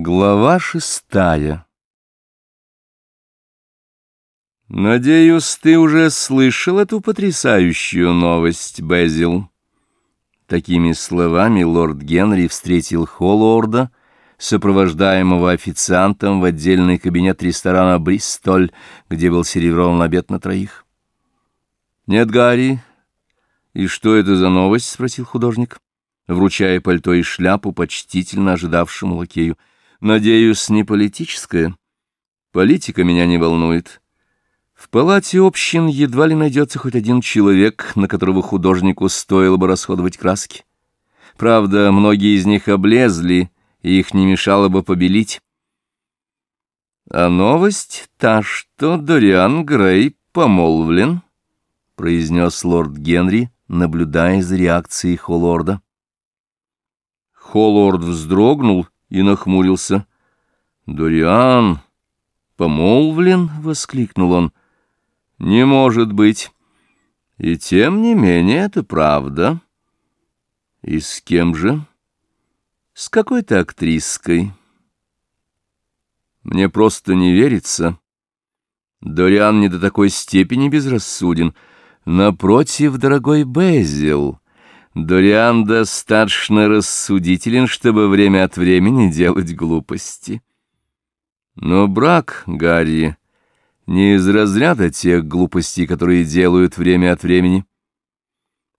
Глава шестая «Надеюсь, ты уже слышал эту потрясающую новость, Безил?» Такими словами лорд Генри встретил Холлорда, сопровождаемого официантом в отдельный кабинет ресторана «Бристоль», где был сервирован обед на троих. «Нет, Гарри. И что это за новость?» — спросил художник, вручая пальто и шляпу почтительно ожидавшему лакею. Надеюсь, не политическая. Политика меня не волнует. В палате общин едва ли найдется хоть один человек, на которого художнику стоило бы расходовать краски. Правда, многие из них облезли, и их не мешало бы побелить. А новость та, что Дориан Грей помолвлен, — произнес лорд Генри, наблюдая за реакцией Холлорда. Холлорд вздрогнул — и нахмурился. «Дориан, помолвлен?» — воскликнул он. «Не может быть. И тем не менее это правда. И с кем же?» «С какой-то актриской». «Мне просто не верится. Дориан не до такой степени безрассуден. Напротив, дорогой Безил...» Дориан достаточно рассудителен, чтобы время от времени делать глупости. Но брак, Гарри, не из разряда тех глупостей, которые делают время от времени.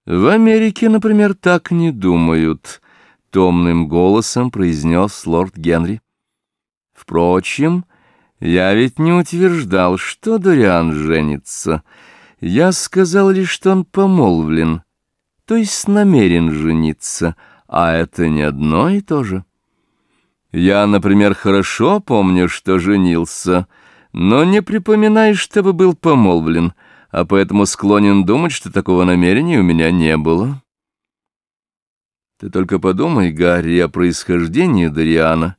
В Америке, например, так не думают, — томным голосом произнес лорд Генри. Впрочем, я ведь не утверждал, что Дориан женится. Я сказал лишь, что он помолвлен — то есть намерен жениться, а это не одно и то же. Я, например, хорошо помню, что женился, но не припоминаю, чтобы был помолвлен, а поэтому склонен думать, что такого намерения у меня не было. Ты только подумай, Гарри, о происхождении Дариана,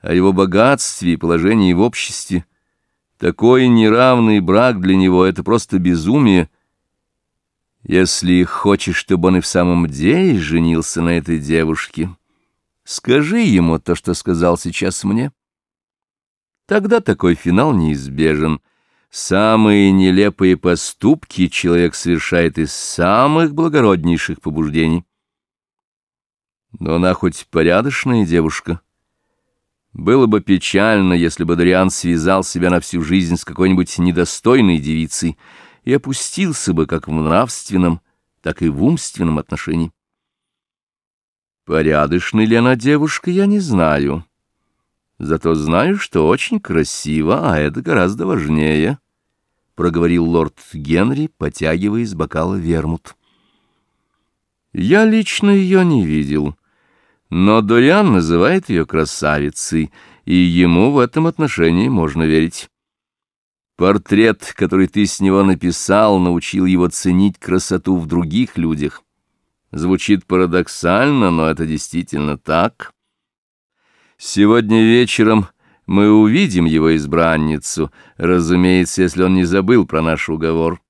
о его богатстве и положении в обществе. Такой неравный брак для него — это просто безумие — если хочешь, чтобы он и в самом деле женился на этой девушке, скажи ему то, что сказал сейчас мне. Тогда такой финал неизбежен. Самые нелепые поступки человек совершает из самых благороднейших побуждений. Но она хоть порядочная девушка. Было бы печально, если бы Дориан связал себя на всю жизнь с какой-нибудь недостойной девицей, и опустился бы как в нравственном, так и в умственном отношении. Порядочной ли она девушка, я не знаю. Зато знаю, что очень красиво, а это гораздо важнее, — проговорил лорд Генри, потягивая из бокала вермут. Я лично ее не видел, но Дориан называет ее красавицей, и ему в этом отношении можно верить. Портрет, который ты с него написал, научил его ценить красоту в других людях. Звучит парадоксально, но это действительно так. Сегодня вечером мы увидим его избранницу, разумеется, если он не забыл про наш уговор.